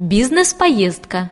Бизнес-поездка.